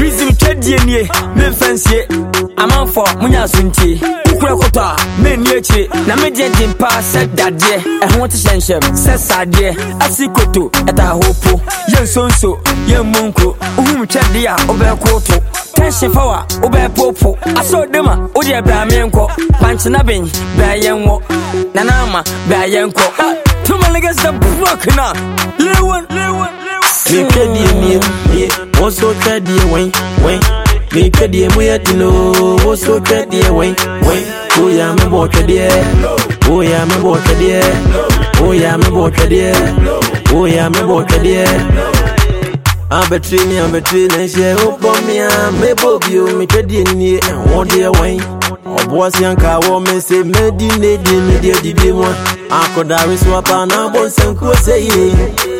kedi Reason twɛdeɛ nie memfa nsie amanfo monya so ntie. Wokura kɔtɔ a menni akyire na megye den paa sɛ dadeɛ. Ɛho te hyɛnhyɛm sɛ sadeɛ. Asi koto ɛtahopo yɛnsonso yɛmmu nkuro wohum twɛdeɛ a wobɛko to tension fa wa wobɛpopo asɔɔdem a wodeɛ braa menkɔ pankyena ben braa yɛnwɔ nanaama braa yɛnkɔ toma niggas the block na. Me wo so twɛ deɛ wɛn wɛn mepɛ deɛ mu yɛ ti no wo so twɛ deɛ wɛn wɛn woyɛ a mebɔ twɛdeɛ woyɛ a mebɔ twɛdeɛ woyɛ a mebɔ twɛdeɛ woyɛ a mebɔ twɛdeɛ abɛtiri ni abɛtiri na ɛhyɛ wobɔ mea mebɔ bio metwa deɛ nie ɛho deɛ wɛn ɔboa se anka wɔ me se mɛdi ne di me deɛ dibie mu a akɔdare so apa na abɔ nsankuo sɛ yie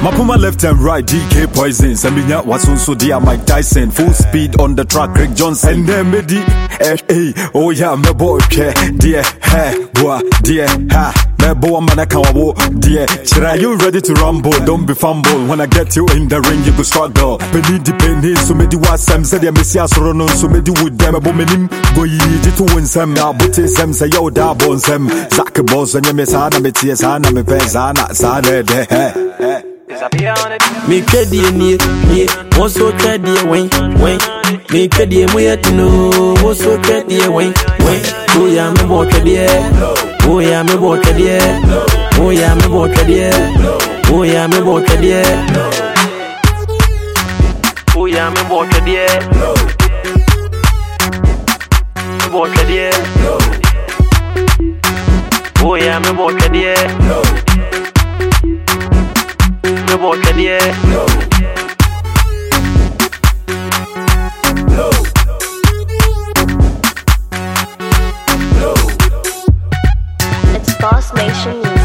Mapuma left and right, DK Poison. Saminya Wasunso dear Mike Tyson. Full speed on the track, Rick Johnson. And then Medi, eh, eh, oh yeah, my boy, okay, dear, ha, boy, dear, ha. Me boy, man, walk, dear. Chira, you ready to rumble? Don't be fumble. When I get you in the ring, you go struggle. Penny depending, so medi was Sam said, ya Messias Ronon, so medi with them, a woman, go ye to win some. Now, but Sam say, yo, da bon Sam. Zach boss, and your messana, me tears, and me pezana, sada, de, he. Me twɛdeɛ nie nie woso twɛdeɛ wɛn wɛn me twɛdeɛ mu yɛ tino woso twɛdeɛ wɛn wɛn woya me bɔ twɛdeɛ woya me bɔ twɛdeɛ woya me bɔ twɛdeɛ woya me bɔ twɛdeɛ woya me bɔ twɛdeɛ me bɔ twɛdeɛ about it, yeah. It's Boss Nation